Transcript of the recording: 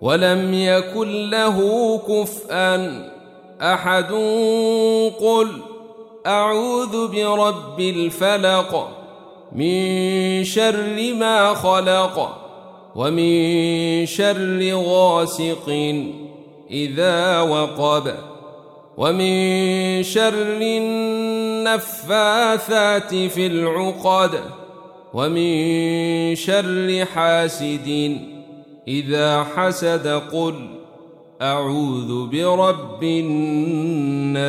ولم يكن له كفءا. أحد قل أعوذ برب الفلق من شر ما خلق ومن شر غاسق إذا وقب ومن شر النفاثات في العقد ومن شر حاسد إذا حسد قل أعوذ برب الناس